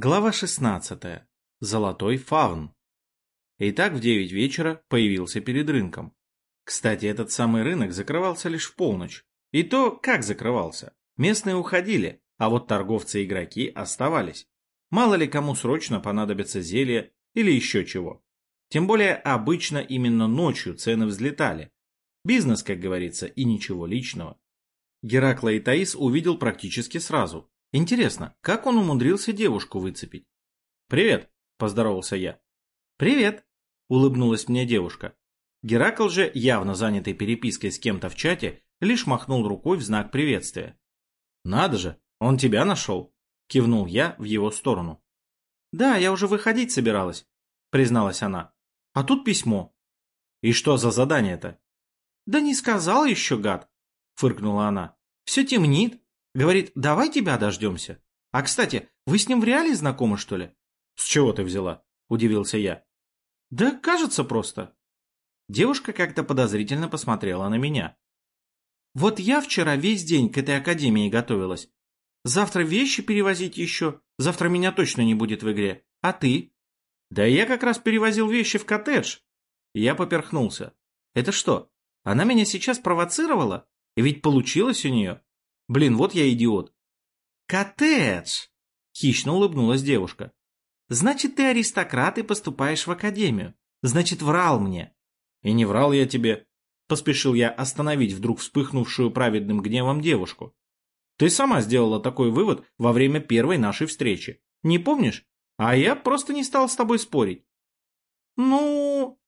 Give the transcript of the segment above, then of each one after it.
Глава 16. Золотой фавн. Итак, в 9 вечера появился перед рынком. Кстати, этот самый рынок закрывался лишь в полночь. И то, как закрывался. Местные уходили, а вот торговцы-игроки оставались. Мало ли кому срочно понадобится зелье или еще чего. Тем более, обычно именно ночью цены взлетали. Бизнес, как говорится, и ничего личного. Геракла и Таис увидел практически сразу, Интересно, как он умудрился девушку выцепить? «Привет», — поздоровался я. «Привет», — улыбнулась мне девушка. Геракл же, явно занятый перепиской с кем-то в чате, лишь махнул рукой в знак приветствия. «Надо же, он тебя нашел», — кивнул я в его сторону. «Да, я уже выходить собиралась», — призналась она. «А тут письмо». «И что за задание-то?» «Да не сказал еще, гад», — фыркнула она. «Все темнит, Говорит, давай тебя дождемся. А, кстати, вы с ним в реале знакомы, что ли? С чего ты взяла? Удивился я. Да кажется просто. Девушка как-то подозрительно посмотрела на меня. Вот я вчера весь день к этой академии готовилась. Завтра вещи перевозить еще. Завтра меня точно не будет в игре. А ты? Да я как раз перевозил вещи в коттедж. Я поперхнулся. Это что, она меня сейчас провоцировала? И ведь получилось у нее. Блин, вот я идиот. Коттедж! Хищно улыбнулась девушка. Значит, ты аристократ и поступаешь в академию. Значит, врал мне. И не врал я тебе. Поспешил я остановить вдруг вспыхнувшую праведным гневом девушку. Ты сама сделала такой вывод во время первой нашей встречи. Не помнишь? А я просто не стал с тобой спорить. Ну...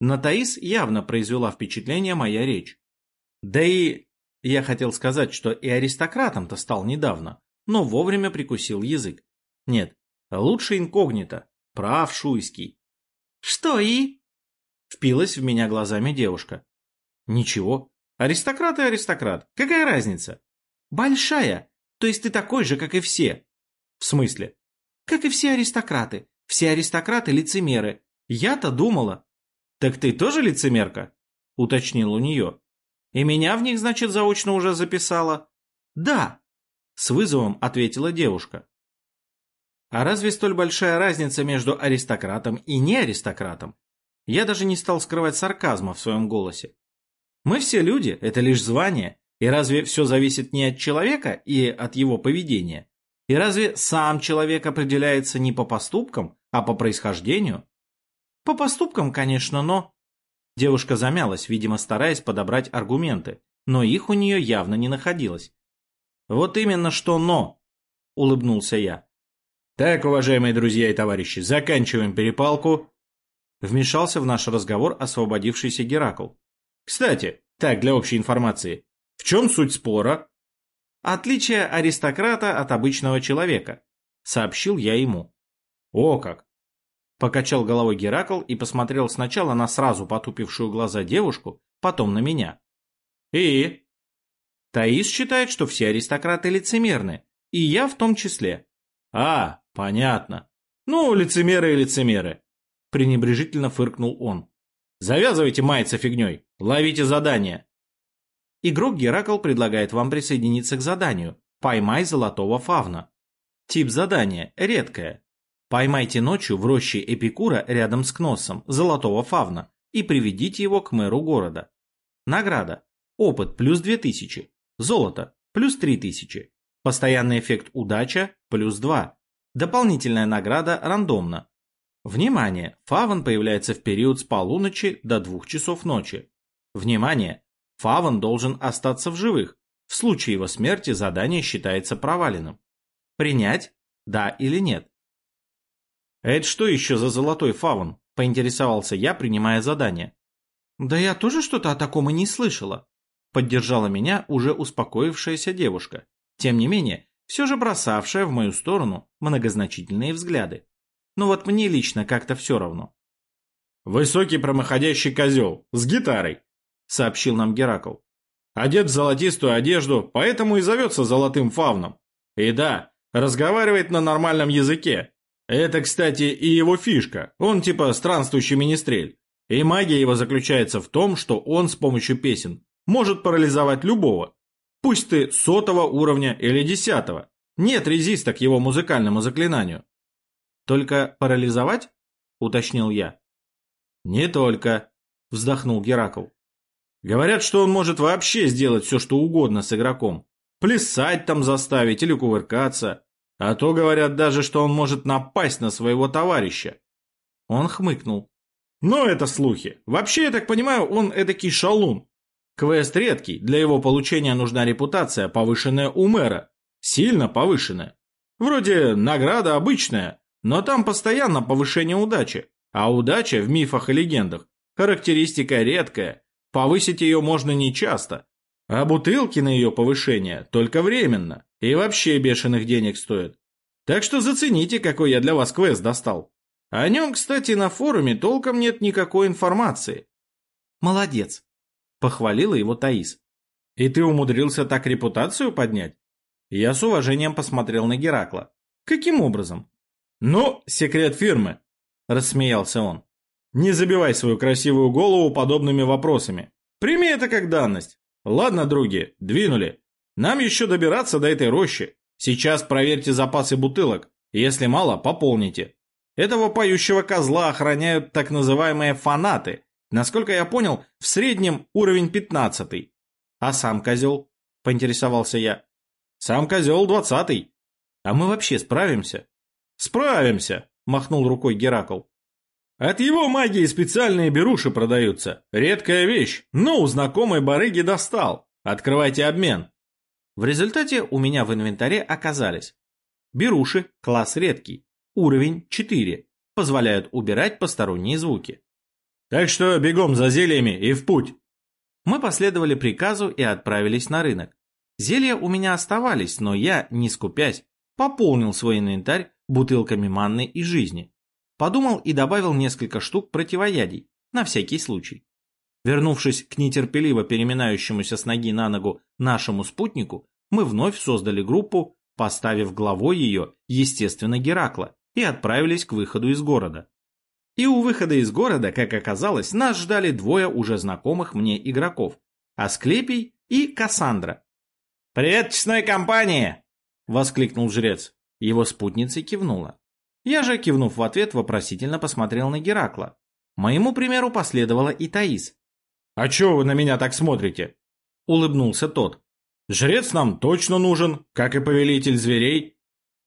На Таис явно произвела впечатление моя речь. Да и я хотел сказать, что и аристократом-то стал недавно, но вовремя прикусил язык. Нет, лучше инкогнито. Прав Шуйский. «Что и?» Впилась в меня глазами девушка. «Ничего. Аристократ и аристократ. Какая разница?» «Большая. То есть ты такой же, как и все». «В смысле?» «Как и все аристократы. Все аристократы – лицемеры. Я-то думала». «Так ты тоже лицемерка?» – уточнил у нее. И меня в них, значит, заочно уже записала? Да, с вызовом ответила девушка. А разве столь большая разница между аристократом и не аристократом? Я даже не стал скрывать сарказма в своем голосе. Мы все люди, это лишь звание, и разве все зависит не от человека и от его поведения? И разве сам человек определяется не по поступкам, а по происхождению? По поступкам, конечно, но... Девушка замялась, видимо, стараясь подобрать аргументы, но их у нее явно не находилось. «Вот именно что «но», — улыбнулся я. «Так, уважаемые друзья и товарищи, заканчиваем перепалку», — вмешался в наш разговор освободившийся Геракл. «Кстати, так, для общей информации, в чем суть спора?» «Отличие аристократа от обычного человека», — сообщил я ему. «О как! Покачал головой Геракл и посмотрел сначала на сразу потупившую глаза девушку, потом на меня. И? Таис считает, что все аристократы лицемерны, и я в том числе. А, понятно. Ну, лицемеры и лицемеры. Пренебрежительно фыркнул он. Завязывайте маяться фигней, ловите задание. Игрок Геракл предлагает вам присоединиться к заданию «Поймай золотого фавна». Тип задания редкое, Поймайте ночью в роще Эпикура рядом с Кносом золотого фавна и приведите его к мэру города. Награда. Опыт плюс 2000. Золото плюс 3000. Постоянный эффект удача плюс 2. Дополнительная награда рандомно. Внимание! Фаван появляется в период с полуночи до 2 часов ночи. Внимание! Фаван должен остаться в живых. В случае его смерти задание считается проваленным. Принять? Да или нет? «А это что еще за золотой фавн?» – поинтересовался я, принимая задание. «Да я тоже что-то о таком и не слышала», – поддержала меня уже успокоившаяся девушка. Тем не менее, все же бросавшая в мою сторону многозначительные взгляды. Но вот мне лично как-то все равно. «Высокий промоходящий козел, с гитарой», — сообщил нам Геракл. «Одет в золотистую одежду, поэтому и зовется золотым фавном. И да, разговаривает на нормальном языке, это, кстати, и его фишка. Он типа странствующий министрель. И магия его заключается в том, что он с помощью песен может парализовать любого. Пусть ты сотого уровня или десятого. Нет резиста к его музыкальному заклинанию. Только парализовать? Уточнил я. Не только, вздохнул Геракл. Говорят, что он может вообще сделать все, что угодно с игроком. Плясать там заставить или кувыркаться. А то говорят даже, что он может напасть на своего товарища. Он хмыкнул. Но это слухи. Вообще, я так понимаю, он эдакий шалун. Квест редкий, для его получения нужна репутация, повышенная у мэра. Сильно повышенная. Вроде награда обычная, но там постоянно повышение удачи. А удача в мифах и легендах – характеристика редкая. Повысить ее можно нечасто. А бутылки на ее повышение только временно. И вообще бешеных денег стоят. Так что зацените, какой я для вас квест достал. О нем, кстати, на форуме толком нет никакой информации. Молодец, похвалила его Таис. И ты умудрился так репутацию поднять? Я с уважением посмотрел на Геракла. Каким образом? Ну, секрет фирмы, рассмеялся он. Не забивай свою красивую голову подобными вопросами. Прими это как данность. Ладно, други, двинули. Нам еще добираться до этой рощи. Сейчас проверьте запасы бутылок. Если мало, пополните. Этого поющего козла охраняют так называемые фанаты. Насколько я понял, в среднем уровень пятнадцатый. А сам козел? Поинтересовался я. Сам козел двадцатый. А мы вообще справимся? Справимся, махнул рукой Геракл. От его магии специальные беруши продаются. Редкая вещь, но у знакомой барыги достал. Открывайте обмен. В результате у меня в инвентаре оказались беруши, класс редкий, уровень 4, позволяют убирать посторонние звуки. Так что бегом за зельями и в путь. Мы последовали приказу и отправились на рынок. Зелья у меня оставались, но я, не скупясь, пополнил свой инвентарь бутылками манны и жизни. Подумал и добавил несколько штук противоядий, на всякий случай. Вернувшись к нетерпеливо переминающемуся с ноги на ногу нашему спутнику, мы вновь создали группу, поставив главой ее, естественно, Геракла, и отправились к выходу из города. И у выхода из города, как оказалось, нас ждали двое уже знакомых мне игроков – Асклепий и Кассандра. «Привет, честной компании!» – воскликнул жрец. Его спутница кивнула. Я же, кивнув в ответ, вопросительно посмотрел на Геракла. Моему примеру последовала и Таис. «А чего вы на меня так смотрите?» – улыбнулся тот. «Жрец нам точно нужен, как и повелитель зверей».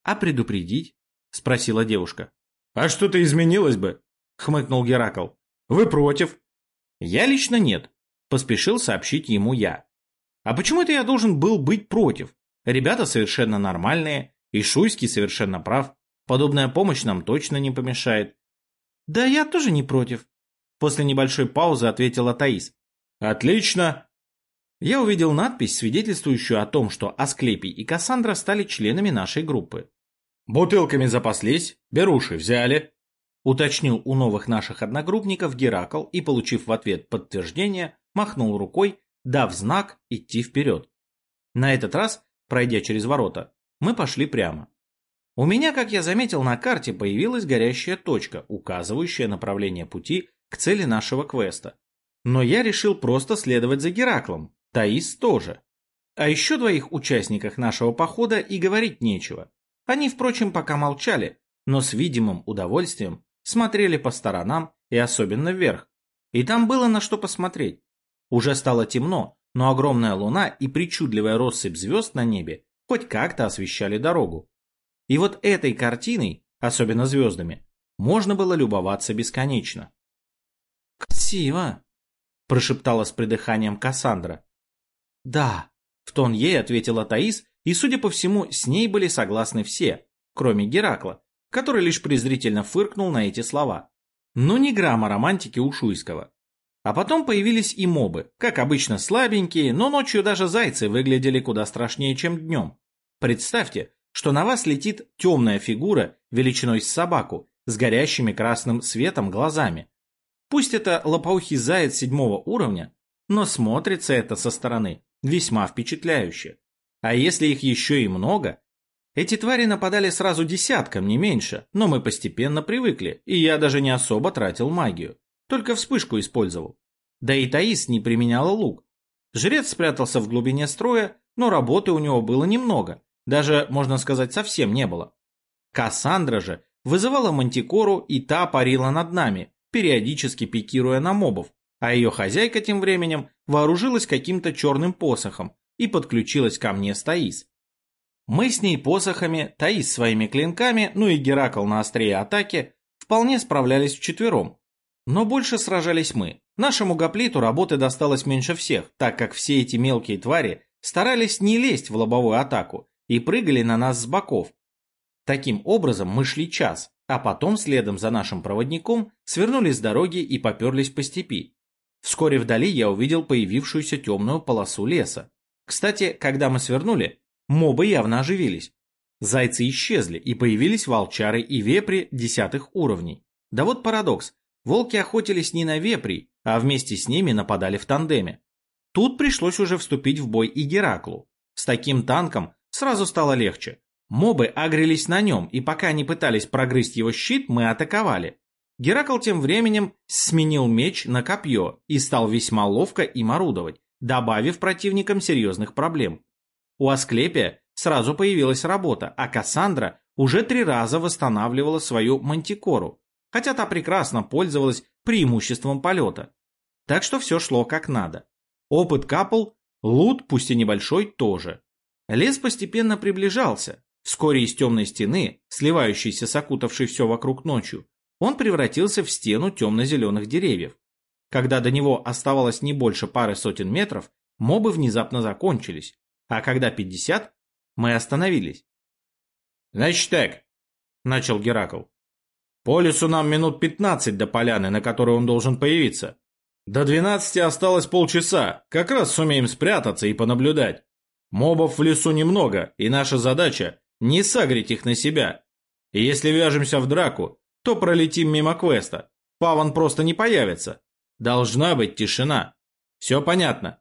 «А предупредить?» – спросила девушка. «А что-то изменилось бы?» – хмыкнул Геракл. «Вы против?» «Я лично нет», – поспешил сообщить ему я. «А почему это я должен был быть против? Ребята совершенно нормальные, и Шуйский совершенно прав. Подобная помощь нам точно не помешает». «Да я тоже не против», После небольшой паузы ответила Таис. «Отлично!» Я увидел надпись, свидетельствующую о том, что Асклепий и Кассандра стали членами нашей группы. «Бутылками запаслись, беруши взяли», уточнил у новых наших одногруппников Геракл и, получив в ответ подтверждение, махнул рукой, дав знак идти вперед. На этот раз, пройдя через ворота, мы пошли прямо. У меня, как я заметил на карте, появилась горящая точка, указывающая направление пути к цели нашего квеста. Но я решил просто следовать за Гераклом, Таис тоже. А еще двоих участниках нашего похода и говорить нечего. Они, впрочем, пока молчали, но с видимым удовольствием смотрели по сторонам и особенно вверх. И там было на что посмотреть. Уже стало темно, но огромная луна и причудливая россыпь звезд на небе хоть как-то освещали дорогу. И вот этой картиной, особенно звездами, можно было любоваться бесконечно. «Красиво!» – прошептала с придыханием Кассандра. «Да», – в тон ей ответила Таис, и, судя по всему, с ней были согласны все, кроме Геракла, который лишь презрительно фыркнул на эти слова. Но ни грамма романтики у Шуйского. А потом появились и мобы, как обычно слабенькие, но ночью даже зайцы выглядели куда страшнее, чем днем. Представьте, что на вас летит темная фигура величиной с собаку, с горящими красным светом глазами, Пусть это лопоухий заяц седьмого уровня, но смотрится это со стороны весьма впечатляюще. А если их еще и много? Эти твари нападали сразу десятком, не меньше, но мы постепенно привыкли, и я даже не особо тратил магию. Только вспышку использовал. Да и Таис не применяла лук. Жрец спрятался в глубине строя, но работы у него было немного, даже, можно сказать, совсем не было. Кассандра же вызывала мантикору, и та парила над нами, периодически пикируя на мобов, а ее хозяйка тем временем вооружилась каким-то черным посохом и подключилась ко мне с Таис. Мы с ней посохами, Таис своими клинками, ну и Геракл на острие атаки вполне справлялись вчетвером. Но больше сражались мы. Нашему гоплиту работы досталось меньше всех, так как все эти мелкие твари старались не лезть в лобовую атаку и прыгали на нас с боков. Таким образом мы шли час, а потом следом за нашим проводником свернули с дороги и поперлись по степи. Вскоре вдали я увидел появившуюся темную полосу леса. Кстати, когда мы свернули, мобы явно оживились. Зайцы исчезли, и появились волчары и вепри десятых уровней. Да вот парадокс. Волки охотились не на вепрей, а вместе с ними нападали в тандеме. Тут пришлось уже вступить в бой и Гераклу. С таким танком сразу стало легче. Мобы агрелись на нем, и пока они пытались прогрызть его щит, мы атаковали. Геракл тем временем сменил меч на копье и стал весьма ловко им орудовать, добавив противникам серьезных проблем. У Асклепия сразу появилась работа, а Кассандра уже три раза восстанавливала свою мантикору, хотя та прекрасно пользовалась преимуществом полета. Так что все шло как надо. Опыт капал, лут, пусть и небольшой, тоже. Лес постепенно приближался. Вскоре из темной стены, сливающейся с окутавшей все вокруг ночью, он превратился в стену темно-зеленых деревьев. Когда до него оставалось не больше пары сотен метров, мобы внезапно закончились, а когда пятьдесят, мы остановились. «Значит так», — начал Геракл. «По лесу нам минут пятнадцать до поляны, на которой он должен появиться. До двенадцати осталось полчаса, как раз сумеем спрятаться и понаблюдать. Мобов в лесу немного, и наша задача — не сагрить их на себя. И если вяжемся в драку, то пролетим мимо квеста. Паван просто не появится. Должна быть тишина. Все понятно.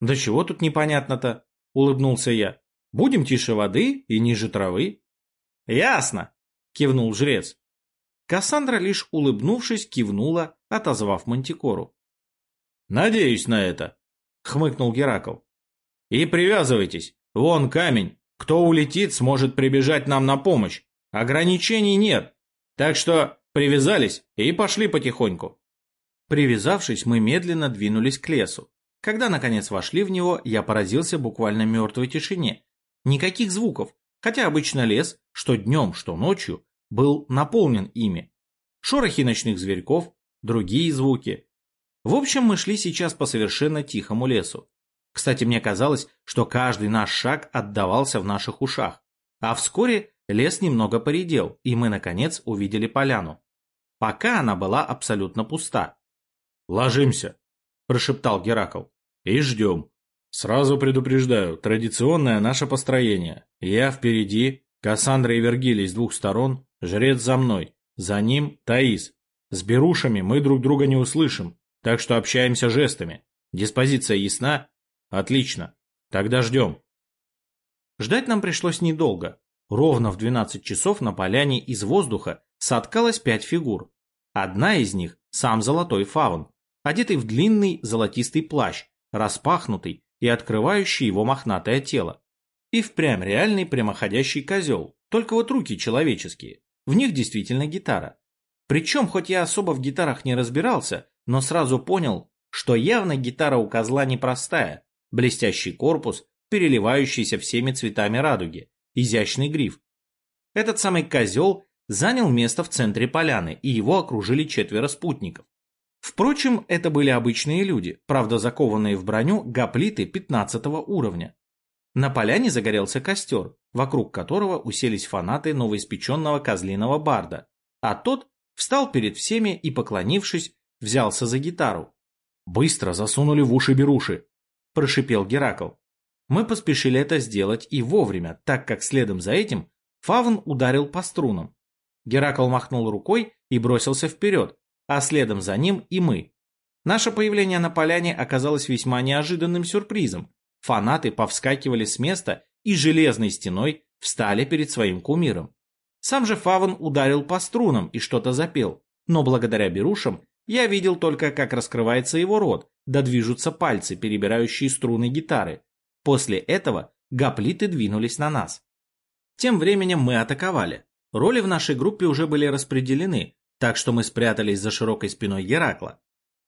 Да чего тут непонятно-то? Улыбнулся я. Будем тише воды и ниже травы. Ясно, кивнул жрец. Кассандра, лишь улыбнувшись, кивнула, отозвав Мантикору. «Надеюсь на это», — хмыкнул Геракл. «И привязывайтесь. Вон камень. Кто улетит, сможет прибежать нам на помощь. Ограничений нет. Так что привязались и пошли потихоньку. Привязавшись, мы медленно двинулись к лесу. Когда, наконец, вошли в него, я поразился буквально мертвой тишине. Никаких звуков, хотя обычно лес, что днем, что ночью, был наполнен ими. Шорохи ночных зверьков, другие звуки. В общем, мы шли сейчас по совершенно тихому лесу. Кстати, мне казалось, что каждый наш шаг отдавался в наших ушах. А вскоре Лес немного поредел, и мы, наконец, увидели поляну. Пока она была абсолютно пуста. «Ложимся», – прошептал Геракл, – «и ждем. Сразу предупреждаю, традиционное наше построение. Я впереди, Кассандра и Вергилий с двух сторон, жрец за мной, за ним Таис. С берушами мы друг друга не услышим, так что общаемся жестами. Диспозиция ясна? Отлично. Тогда ждем. Ждать нам пришлось недолго. Ровно в 12 часов на поляне из воздуха соткалось пять фигур. Одна из них – сам золотой фаун, одетый в длинный золотистый плащ, распахнутый и открывающий его мохнатое тело. И впрямь реальный прямоходящий козел, только вот руки человеческие. В них действительно гитара. Причем, хоть я особо в гитарах не разбирался, но сразу понял, что явно гитара у козла непростая, блестящий корпус, переливающийся всеми цветами радуги, изящный гриф. Этот самый козел занял место в центре поляны, и его окружили четверо спутников. Впрочем, это были обычные люди, правда закованные в броню гоплиты 15 уровня. На поляне загорелся костер, вокруг которого уселись фанаты новоиспеченного козлиного барда, а тот встал перед всеми и, поклонившись, взялся за гитару. «Быстро засунули в уши беруши!» – прошипел Геракл. Мы поспешили это сделать и вовремя, так как следом за этим Фавн ударил по струнам. Геракл махнул рукой и бросился вперед, а следом за ним и мы. Наше появление на поляне оказалось весьма неожиданным сюрпризом. Фанаты повскакивали с места и железной стеной встали перед своим кумиром. Сам же Фавн ударил по струнам и что-то запел, но благодаря берушам я видел только, как раскрывается его рот, да движутся пальцы, перебирающие струны гитары. После этого гоплиты двинулись на нас. Тем временем мы атаковали. Роли в нашей группе уже были распределены, так что мы спрятались за широкой спиной Геракла.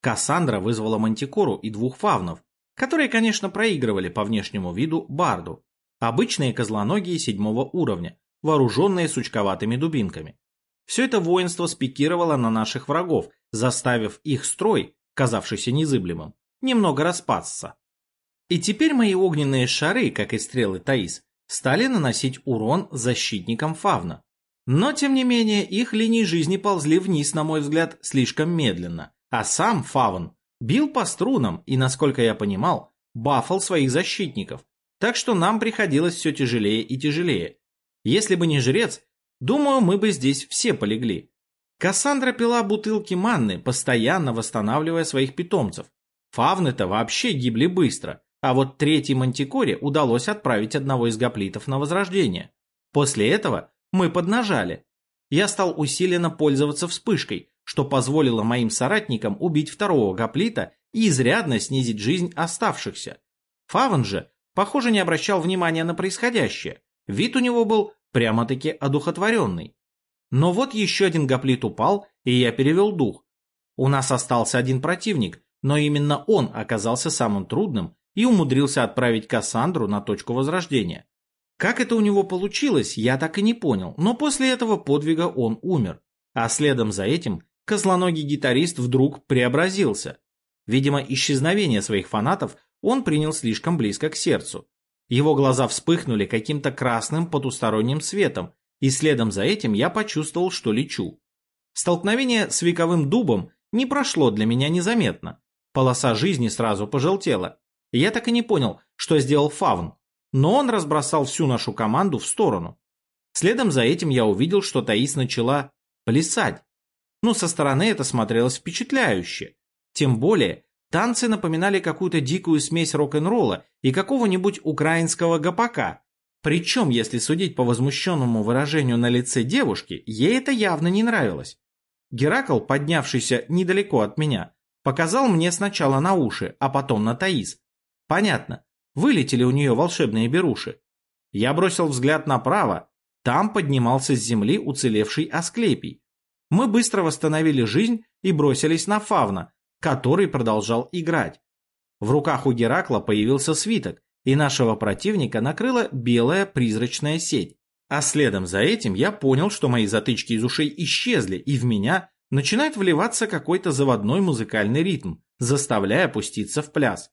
Кассандра вызвала Мантикору и двух фавнов, которые, конечно, проигрывали по внешнему виду Барду. Обычные козлоногие седьмого уровня, вооруженные сучковатыми дубинками. Все это воинство спикировало на наших врагов, заставив их строй, казавшийся незыблемым, немного распасться. И теперь мои огненные шары, как и стрелы Таис, стали наносить урон защитникам фавна. Но, тем не менее, их линии жизни ползли вниз, на мой взгляд, слишком медленно. А сам фавн бил по струнам и, насколько я понимал, бафал своих защитников. Так что нам приходилось все тяжелее и тяжелее. Если бы не жрец, думаю, мы бы здесь все полегли. Кассандра пила бутылки манны, постоянно восстанавливая своих питомцев. Фавны-то вообще гибли быстро, а вот третьей мантикоре удалось отправить одного из гоплитов на возрождение. После этого мы поднажали. Я стал усиленно пользоваться вспышкой, что позволило моим соратникам убить второго гоплита и изрядно снизить жизнь оставшихся. Фаван же, похоже, не обращал внимания на происходящее. Вид у него был прямо-таки одухотворенный. Но вот еще один гоплит упал, и я перевел дух. У нас остался один противник, но именно он оказался самым трудным и умудрился отправить Кассандру на точку возрождения. Как это у него получилось, я так и не понял, но после этого подвига он умер. А следом за этим козлоногий гитарист вдруг преобразился. Видимо, исчезновение своих фанатов он принял слишком близко к сердцу. Его глаза вспыхнули каким-то красным потусторонним светом, и следом за этим я почувствовал, что лечу. Столкновение с вековым дубом не прошло для меня незаметно. Полоса жизни сразу пожелтела. Я так и не понял, что сделал Фавн, но он разбросал всю нашу команду в сторону. Следом за этим я увидел, что Таис начала плясать. Ну, со стороны это смотрелось впечатляюще. Тем более, танцы напоминали какую-то дикую смесь рок-н-ролла и какого-нибудь украинского гопака, причем, если судить по возмущенному выражению на лице девушки, ей это явно не нравилось. Геракл, поднявшийся недалеко от меня, показал мне сначала на уши, а потом на Таис. Понятно, вылетели у нее волшебные беруши. Я бросил взгляд направо, там поднимался с земли уцелевший Асклепий. Мы быстро восстановили жизнь и бросились на Фавна, который продолжал играть. В руках у Геракла появился свиток, и нашего противника накрыла белая призрачная сеть. А следом за этим я понял, что мои затычки из ушей исчезли, и в меня начинает вливаться какой-то заводной музыкальный ритм, заставляя пуститься в пляс.